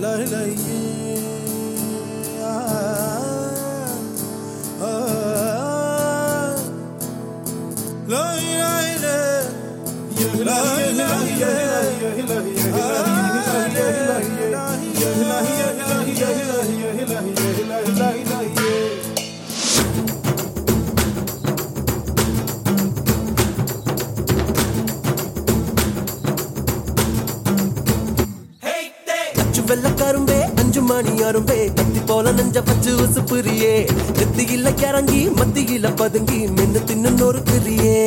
La ilahe illallah வெள்ள கரும்பே அஞ்சு மணி அரும்பே. கத்தி போல நெஞ்ச பச்சு உசுப்புரியே நெத்தியில கிறங்கி மத்தியில பதுங்கி மென்னு தின்னு நொறுக்குறியே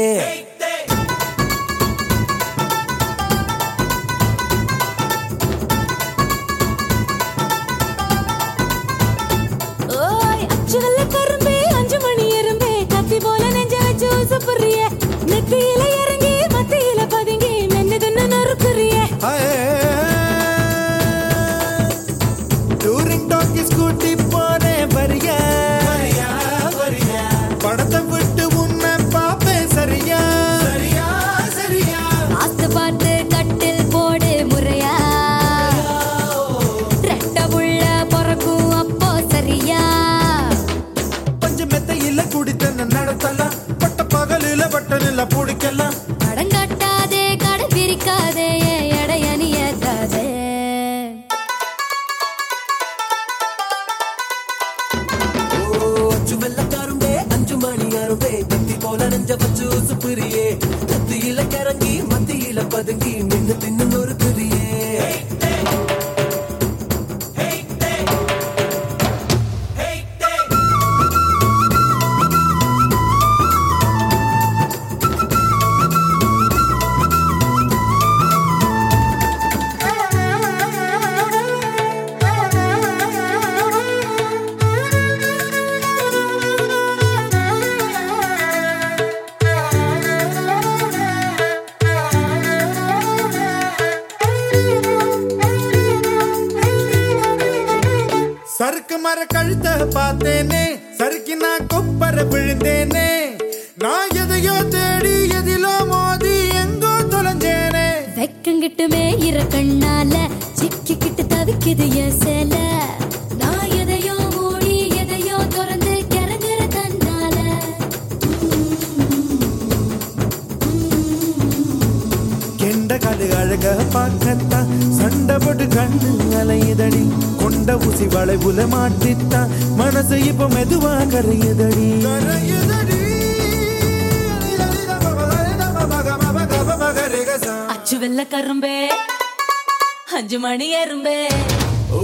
மணி அருவே கத்தி போல நெஞ்ச பச்சு உசுப்புரியே. நெத்தியில இறங்கி மத்தியில பதுங்கி. சறுக்கு மர கழுத்த பார்த்தேனே சறுக்கி நான் கொப்பர விழுந்தேனே. நான் எதையோ தேடி எதிலோ மோதி எங்கோ தொலைஞ்சேனே. வெக்கங்கிட்டுமே இர கண்ணால சிக்கிக்கிட்டு தவிக்குது என் சேல. நான் எதையோ மூடி எதையோ திறந்து கிறங்குற தன்னால. கெண்ட கடு அழக பார்க்கத்தான் கண்ணு அலையுதடி கொண்ட ஊசி வளைவுல மாட்டித்தான் மனசு இப்ப மெதுவா கரையுதடி. அச்சு வெள்ள கரும்பே அஞ்சு மணி எறும்பே. ஓ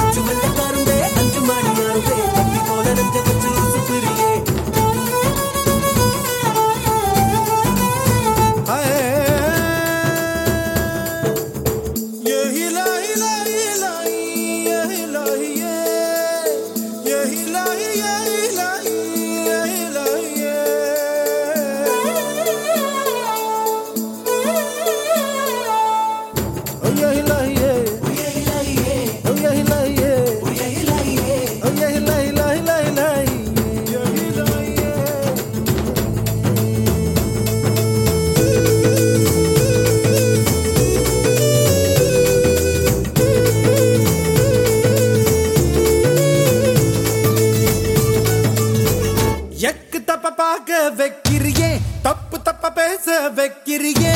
அச்சு வெள்ள கரும்பே அஞ்சு மணி கத்தி போல தப்ப வைக்கிறியே. தப்பு தப்ப பேச வைக்கிறியே.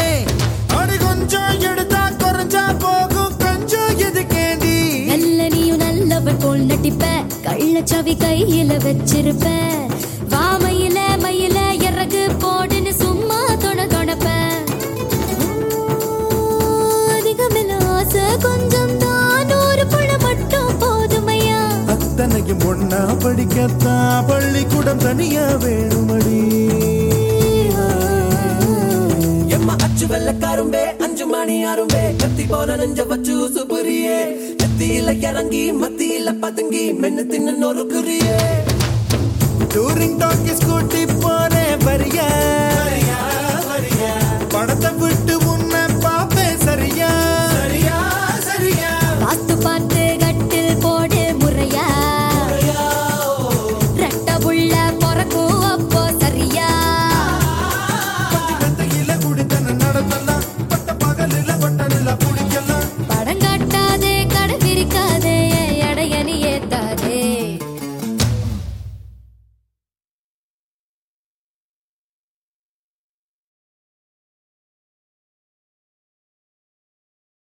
அடி கொஞ்சம் எடுத்தா குறைஞ்சா போகும். கொஞ்சம் எது கேண்டி நல்ல நீயும் நல்லவன் போல் நட்டிப்ப கள்ளச்சாவி கையில வச்சிருப்ப. படிக்கத்தான் பள்ளிக்கூடம் தனியா வேணுமடி. எம்மா அச்சு வெள்ள கரும்பே அஞ்சு மணி அரும்பே கத்தி போல நெஞ்ச வச்சு உசுப்புரியே நெத்தியில இறங்கி மத்தியில பதுங்கி மென்னு தின்னு நொறுக்குறியே டூரிங் டாக்கி ஸ்கூட்டி போறேன் வரியா? படத்தை